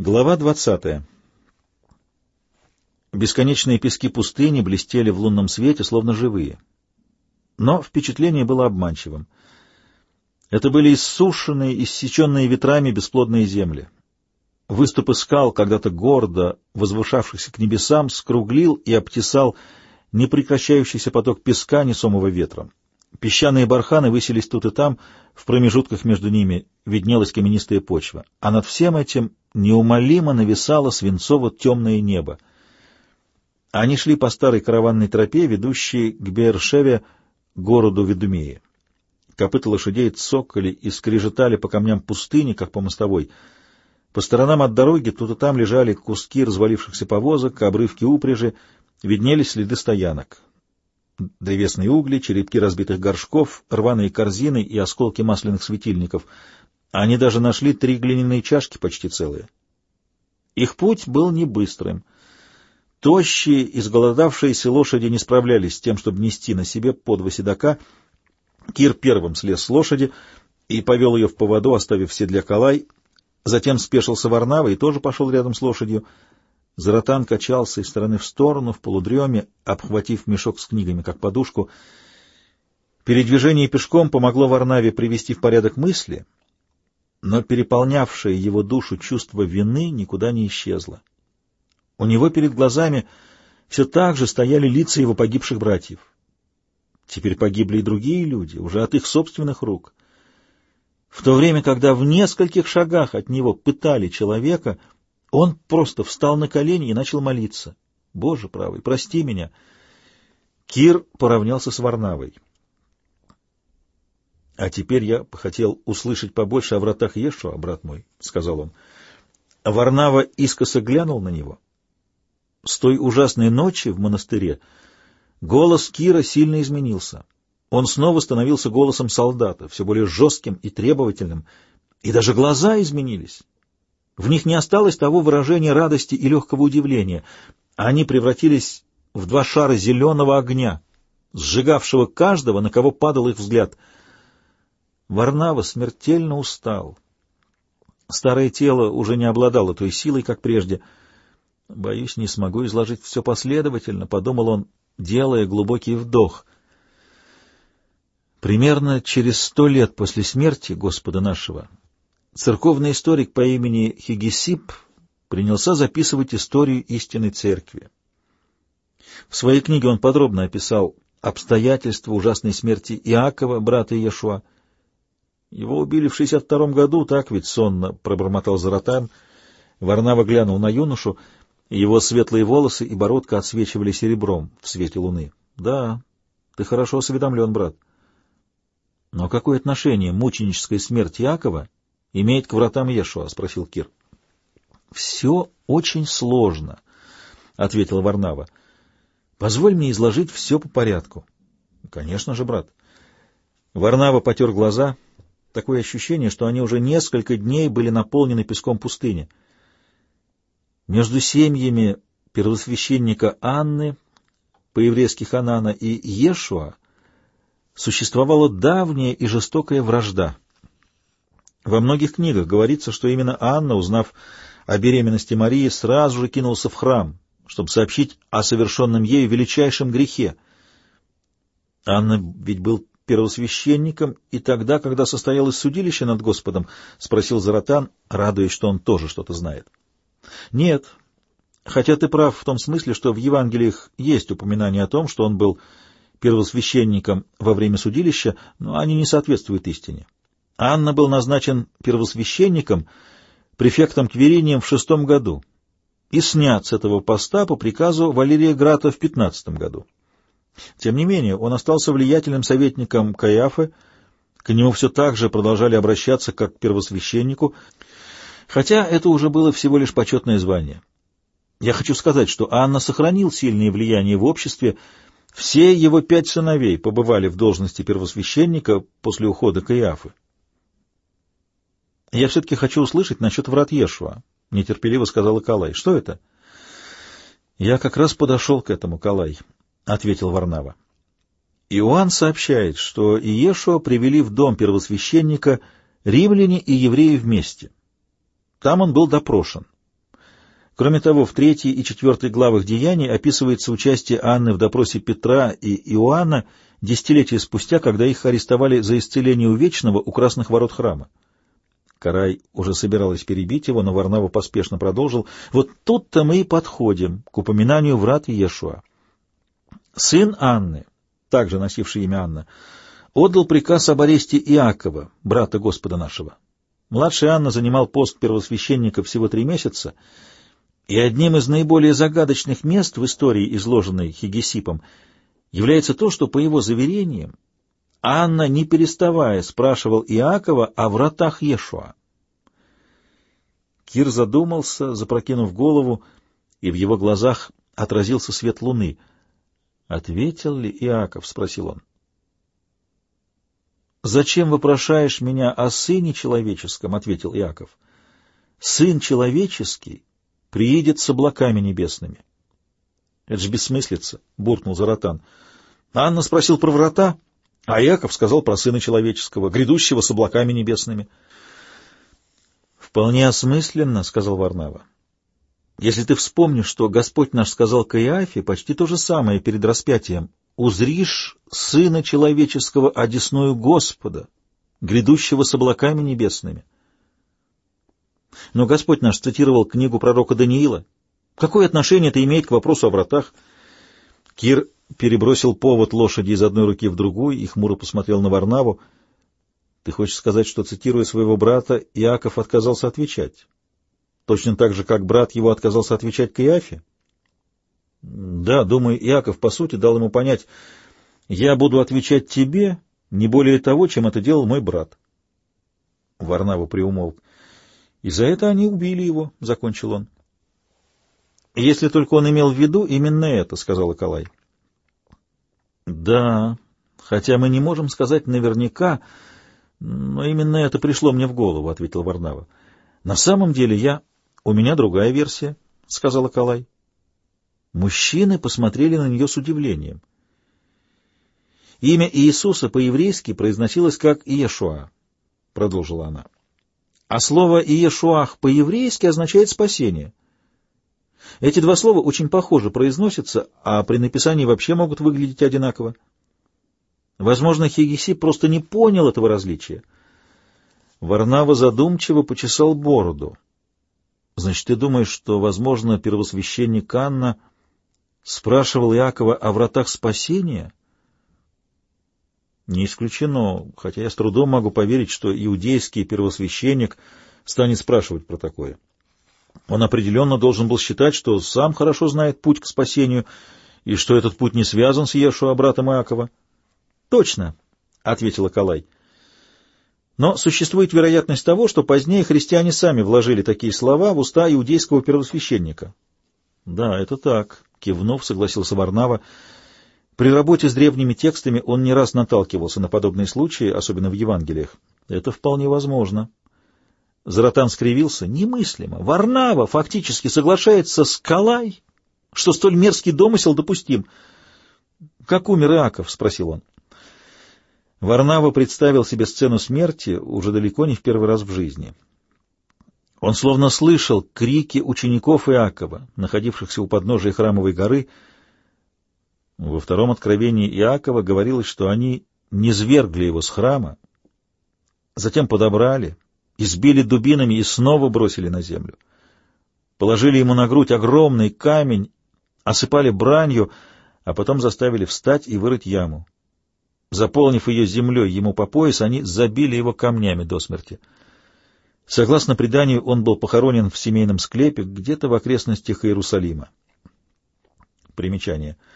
Глава 20. Бесконечные пески пустыни блестели в лунном свете, словно живые. Но впечатление было обманчивым. Это были иссушенные, иссеченные ветрами бесплодные земли. Выступы скал, когда-то гордо возвышавшихся к небесам, скруглил и обтесал непрекращающийся поток песка, несомого ветром. Песчаные барханы высились тут и там, в промежутках между ними виднелась каменистая почва, а над всем этим неумолимо нависало свинцово-темное небо. Они шли по старой караванной тропе, ведущей к Бершеве, городу Ведумеи. Копыта лошадей цокали и скрежетали по камням пустыни, как по мостовой. По сторонам от дороги тут и там лежали куски развалившихся повозок, обрывки упряжи, виднелись следы стоянок. Древесные угли, черепки разбитых горшков, рваные корзины и осколки масляных светильников — они даже нашли три глиняные чашки почти целые. Их путь был не быстрым. Тощие, изголодавшиеся лошади не справлялись с тем, чтобы нести на себе по седока. Кир первым слез с лошади и повел ее в поводу, оставив седля Калай. Затем спешился Варнава и тоже пошел рядом с лошадью. Заратан качался из стороны в сторону, в полудреме, обхватив мешок с книгами, как подушку. Передвижение пешком помогло Варнаве привести в порядок мысли — но переполнявшее его душу чувство вины никуда не исчезло. У него перед глазами все так же стояли лица его погибших братьев. Теперь погибли и другие люди, уже от их собственных рук. В то время, когда в нескольких шагах от него пытали человека, он просто встал на колени и начал молиться. «Боже правый, прости меня!» Кир поравнялся с Варнавой. — А теперь я хотел услышать побольше о вратах Ешуа, брат мой, — сказал он. Варнава искоса глянул на него. С той ужасной ночи в монастыре голос Кира сильно изменился. Он снова становился голосом солдата, все более жестким и требовательным, и даже глаза изменились. В них не осталось того выражения радости и легкого удивления. Они превратились в два шара зеленого огня, сжигавшего каждого, на кого падал их взгляд — Варнава смертельно устал. Старое тело уже не обладало той силой, как прежде. «Боюсь, не смогу изложить все последовательно», — подумал он, делая глубокий вдох. Примерно через сто лет после смерти Господа нашего церковный историк по имени Хигисип принялся записывать историю истинной церкви. В своей книге он подробно описал обстоятельства ужасной смерти Иакова, брата Иешуа, его убили в шестьдесят втором году, так ведь сонно, — пробормотал Заратан. Варнава глянул на юношу, его светлые волосы и бородка отсвечивали серебром в свете луны. — Да, ты хорошо осведомлен, брат. — Но какое отношение мученическая смерть Якова имеет к вратам Ешуа? — спросил Кир. — Все очень сложно, — ответила Варнава. — Позволь мне изложить все по порядку. — Конечно же, брат. Варнава потер глаза — Такое ощущение, что они уже несколько дней были наполнены песком пустыни. Между семьями первосвященника Анны, по-еврейски Ханана, и Ешуа существовала давняя и жестокая вражда. Во многих книгах говорится, что именно Анна, узнав о беременности Марии, сразу же кинулся в храм, чтобы сообщить о совершенном ею величайшем грехе. Анна ведь был первосвященником и тогда, когда состоялось судилище над Господом? — спросил Заратан, радуясь, что он тоже что-то знает. — Нет, хотя ты прав в том смысле, что в Евангелиях есть упоминание о том, что он был первосвященником во время судилища, но они не соответствуют истине. Анна был назначен первосвященником, префектом Кверинием в шестом году и снят с этого поста по приказу Валерия Грата в пятнадцатом году. Тем не менее, он остался влиятельным советником Каиафы, к нему все так же продолжали обращаться как к первосвященнику, хотя это уже было всего лишь почетное звание. Я хочу сказать, что Анна сохранил сильное влияние в обществе, все его пять сыновей побывали в должности первосвященника после ухода Каиафы. «Я все-таки хочу услышать насчет врат Ешуа», — нетерпеливо сказала Калай. «Что это?» «Я как раз подошел к этому, Калай», ответил Варнава. Иоанн сообщает, что Иешуа привели в дом первосвященника римляне и евреи вместе. Там он был допрошен. Кроме того, в третьей и четвертой главах «Деяний» описывается участие Анны в допросе Петра и Иоанна десятилетия спустя, когда их арестовали за исцеление увечного у красных ворот храма. Карай уже собиралась перебить его, но Варнава поспешно продолжил. Вот тут-то мы и подходим к упоминанию врат Иешуа. Сын Анны, также носивший имя Анна, отдал приказ об аресте Иакова, брата Господа нашего. Младший Анна занимал пост первосвященника всего три месяца — и одним из наиболее загадочных мест в истории, изложенной Хигесипом, является то, что, по его заверениям, Анна, не переставая, спрашивал Иакова о вратах Ешуа. Кир задумался, запрокинув голову, и в его глазах отразился свет луны. «Ответил ли Иаков?» — спросил он. «Зачем вопрошаешь меня о сыне человеческом?» — ответил Иаков. «Сын человеческий приедет с облаками небесными. — Это же бессмыслица, — буркнул Заратан. Анна спросил про врата, а Яков сказал про сына человеческого, грядущего с облаками небесными. — Вполне осмысленно, — сказал Варнава. — Если ты вспомнишь, что Господь наш сказал Каиафе почти то же самое перед распятием, «Узришь сына человеческого, одесную Господа, грядущего с облаками небесными». Но Господь наш цитировал книгу пророка Даниила. Какое отношение это имеет к вопросу о вратах? Кир перебросил повод лошади из одной руки в другую и хмуро посмотрел на Варнаву. Ты хочешь сказать, что, цитируя своего брата, Иаков отказался отвечать? Точно так же, как брат его отказался отвечать к Иафе? Да, думаю, Иаков, по сути, дал ему понять, я буду отвечать тебе не более того, чем это делал мой брат. Варнава приумолк. И за это они убили его, — закончил он. — Если только он имел в виду именно это, — сказал Акалай. — Да, хотя мы не можем сказать наверняка, но именно это пришло мне в голову, — ответил Варнава. — На самом деле я... У меня другая версия, — сказал Акалай. Мужчины посмотрели на нее с удивлением. Имя Иисуса по-еврейски произносилось как Иешуа, — продолжила она. — а слово «иешуах» по-еврейски означает «спасение». Эти два слова очень похоже произносятся, а при написании вообще могут выглядеть одинаково. Возможно, Хигиси просто не понял этого различия. Варнава задумчиво почесал бороду. Значит, ты думаешь, что, возможно, первосвященник Анна спрашивал Иакова о вратах спасения? Не исключено, хотя я с трудом могу поверить, что иудейский первосвященник станет спрашивать про такое. Он определенно должен был считать, что сам хорошо знает путь к спасению, и что этот путь не связан с Ешуа, братом Иакова. — Точно, — ответила Калай. Но существует вероятность того, что позднее христиане сами вложили такие слова в уста иудейского первосвященника. — Да, это так, — кивнув, согласился Варнава. При работе с древними текстами он не раз наталкивался на подобные случаи, особенно в Евангелиях. Это вполне возможно. Заратан скривился. Немыслимо. Варнава фактически соглашается с Калай, что столь мерзкий домысел допустим. — Как умер Иаков? — спросил он. Варнава представил себе сцену смерти уже далеко не в первый раз в жизни. Он словно слышал крики учеников Иакова, находившихся у подножия храмовой горы, — во втором откровении Иакова говорилось, что они не свергли его с храма, затем подобрали, избили дубинами и снова бросили на землю. Положили ему на грудь огромный камень, осыпали бранью, а потом заставили встать и вырыть яму. Заполнив ее землей ему по пояс, они забили его камнями до смерти. Согласно преданию, он был похоронен в семейном склепе где-то в окрестностях Иерусалима. Примечание —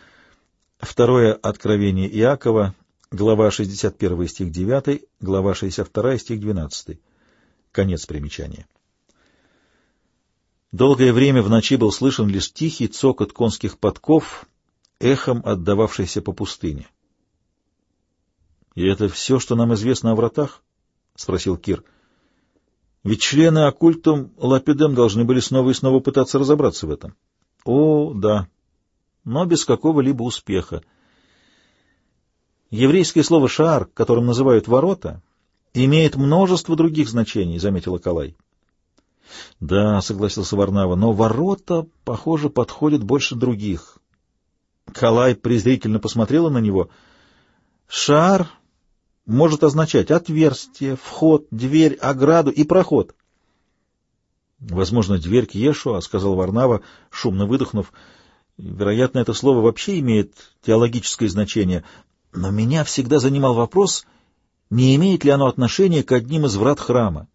Второе откровение Иакова, глава 61 стих 9, глава 62 стих 12. Конец примечания. Долгое время в ночи был слышен лишь тихий цокот конских подков, эхом отдававшийся по пустыне. — И это все, что нам известно о вратах? — спросил Кир. — Ведь члены оккультум Лапидем должны были снова и снова пытаться разобраться в этом. — О, да, но без какого-либо успеха. Еврейское слово «шаар», которым называют «ворота», имеет множество других значений, — заметила Калай. — Да, — согласился Варнава, — но ворота, похоже, подходят больше других. Калай презрительно посмотрела на него. — Шар может означать отверстие, вход, дверь, ограду и проход. — Возможно, дверь к Ешуа, — сказал Варнава, шумно выдохнув. — Вероятно, это слово вообще имеет теологическое значение, но меня всегда занимал вопрос, не имеет ли оно отношения к одним из врат храма.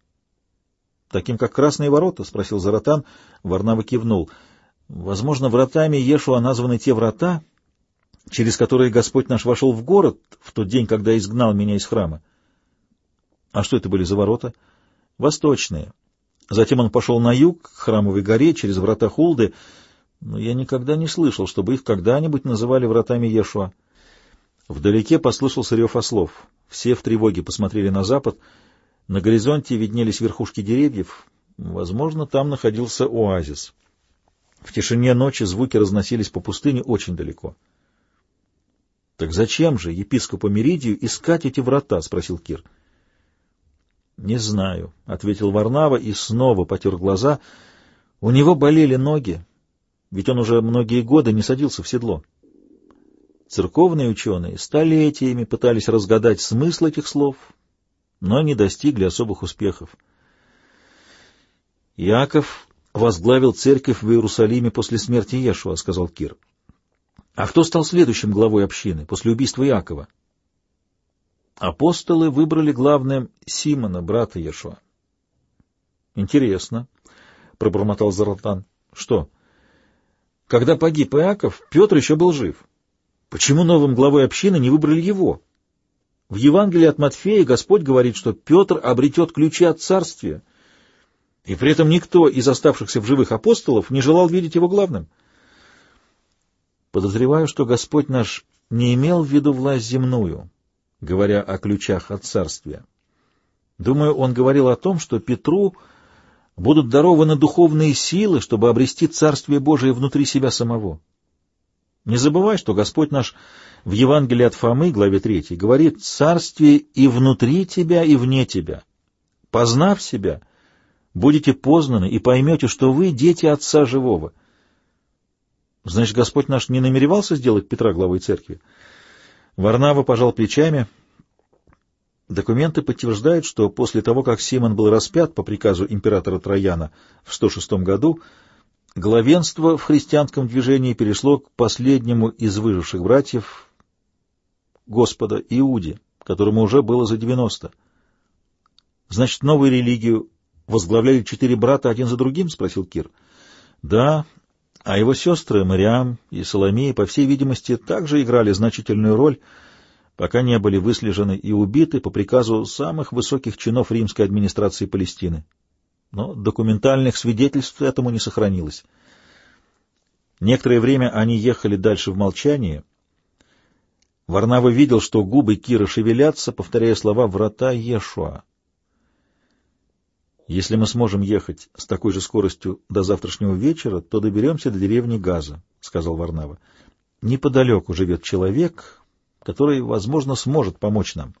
— Таким, как Красные ворота? — спросил Заратан. Варнава кивнул. — Возможно, вратами Ешуа названы те врата, через которые Господь наш вошел в город в тот день, когда изгнал меня из храма. А что это были за ворота? Восточные. Затем он пошел на юг, к храмовой горе, через врата Хулды, но я никогда не слышал, чтобы их когда-нибудь называли вратами Ешуа. Вдалеке послышался рев ослов. Все в тревоге посмотрели на запад. На горизонте виднелись верхушки деревьев. Возможно, там находился оазис. В тишине ночи звуки разносились по пустыне очень далеко. — Так зачем же епископу Меридию искать эти врата? — спросил Кир. — Не знаю, — ответил Варнава и снова потер глаза. У него болели ноги, ведь он уже многие годы не садился в седло. Церковные ученые столетиями пытались разгадать смысл этих слов, но не достигли особых успехов. Иаков возглавил церковь в Иерусалиме после смерти Ешуа, — сказал Кир. А кто стал следующим главой общины после убийства Иакова? Апостолы выбрали главным Симона, брата Ешуа. Интересно, — пробормотал Заратан. Что? Когда погиб Иаков, Петр еще был жив. Почему новым главой общины не выбрали его? В Евангелии от Матфея Господь говорит, что Петр обретет ключи от царствия, и при этом никто из оставшихся в живых апостолов не желал видеть его главным. Подозреваю, что Господь наш не имел в виду власть земную, говоря о ключах от царствия. Думаю, он говорил о том, что Петру будут дарованы духовные силы, чтобы обрести Царствие Божие внутри себя самого. Не забывай, что Господь наш в Евангелии от Фомы, главе 3, говорит «Царствие и внутри тебя, и вне тебя». Познав себя, будете познаны и поймете, что вы дети Отца Живого. Значит, Господь наш не намеревался сделать Петра главой церкви? Варнава пожал плечами. Документы подтверждают, что после того, как Симон был распят по приказу императора Трояна в 106 году, Главенство в христианском движении перешло к последнему из выживших братьев Господа Иуде, которому уже было за девяносто. Значит, новую религию возглавляли четыре брата один за другим? — спросил Кир. — Да, а его сестры Мариам и Соломея, по всей видимости, также играли значительную роль, пока не были выслежены и убиты по приказу самых высоких чинов римской администрации Палестины но документальных свидетельств этому не сохранилось. Некоторое время они ехали дальше в молчании. Варнава видел, что губы Кира шевелятся, повторяя слова «врата Ешуа». «Если мы сможем ехать с такой же скоростью до завтрашнего вечера, то доберемся до деревни Газа», — сказал Варнава. «Неподалеку живет человек, который, возможно, сможет помочь нам».